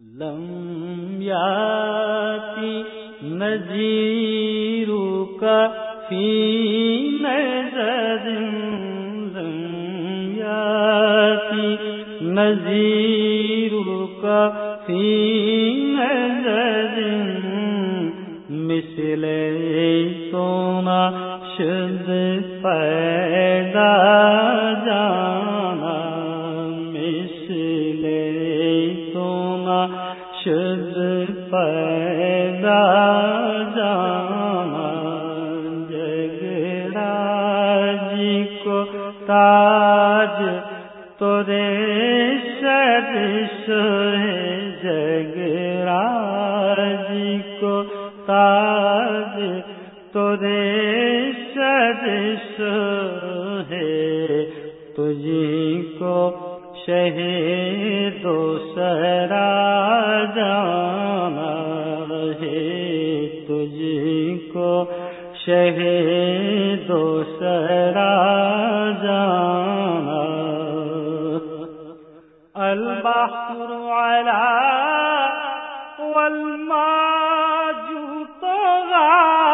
لم یاتی نظیر کا فی نظر لم یاتی نظیر کا فی نظر مثل سونا شد پیدا تاج تورے سد سوئے جی کو تاج تورے ہے تجھ کو شہید دو سرا جانا۔ البحر على والماء طغى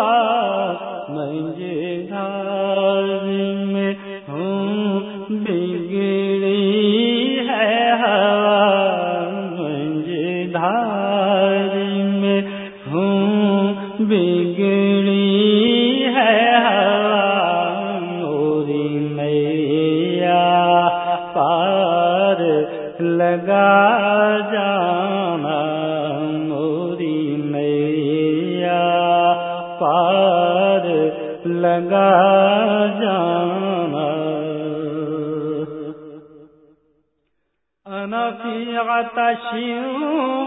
ربا مجھے دھار میں ہوں بگڑی ہے ہوا مجھے دھار میں ہوں بگڑی ہے ہوا نوری میاں پار لگا جانا لگا جانا۔ انا فی عطش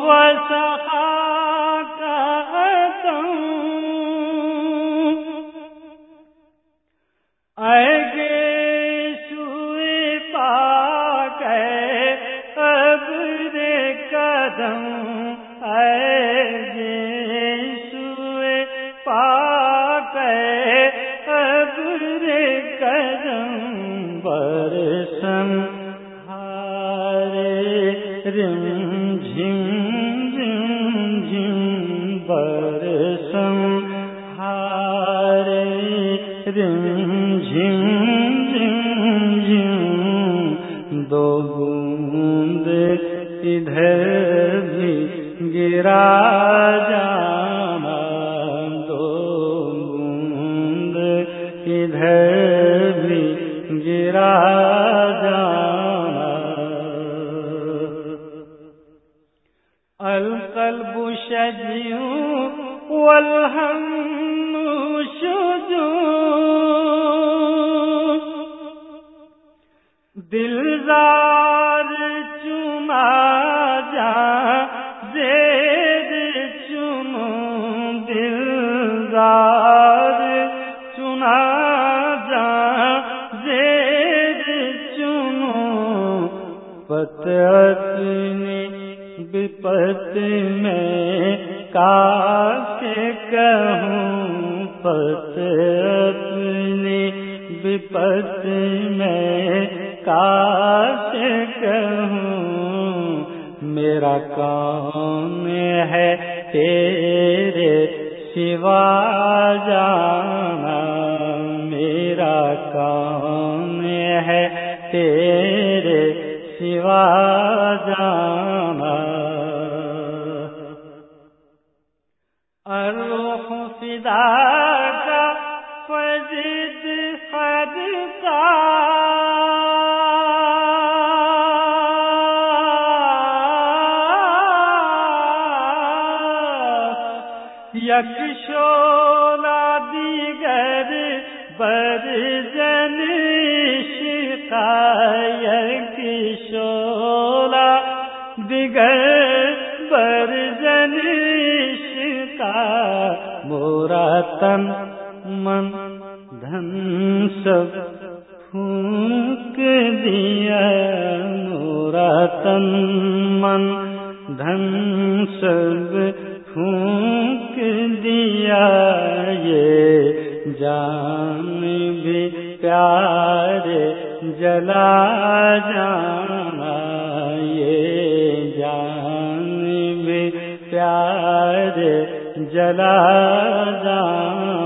وسخا اے گے سوئے پاک اب رے قدم۔ برسن ہارے رم جھم جھم جھم برسن ہارے رم جھم جھم جھم دو بوند ادھر بھی گرا جانا بھی گرا جانا پتنی بپت میں کا سے کہوں پتنی بپت میں کاش کہوں۔ میرا کون ہے تیرے سوا جانا، میرا کون ہے تیرے سوا جانا۔ الروح فدا کا فجد خد کا یک دیگر بر جن شکایت دیگر بر جن کا مورا تن من دھن سب پھونک دیا نورا تن من دھن سب پھونک دیا یہ جان بھی پیار جلا جانا پیار جلا جان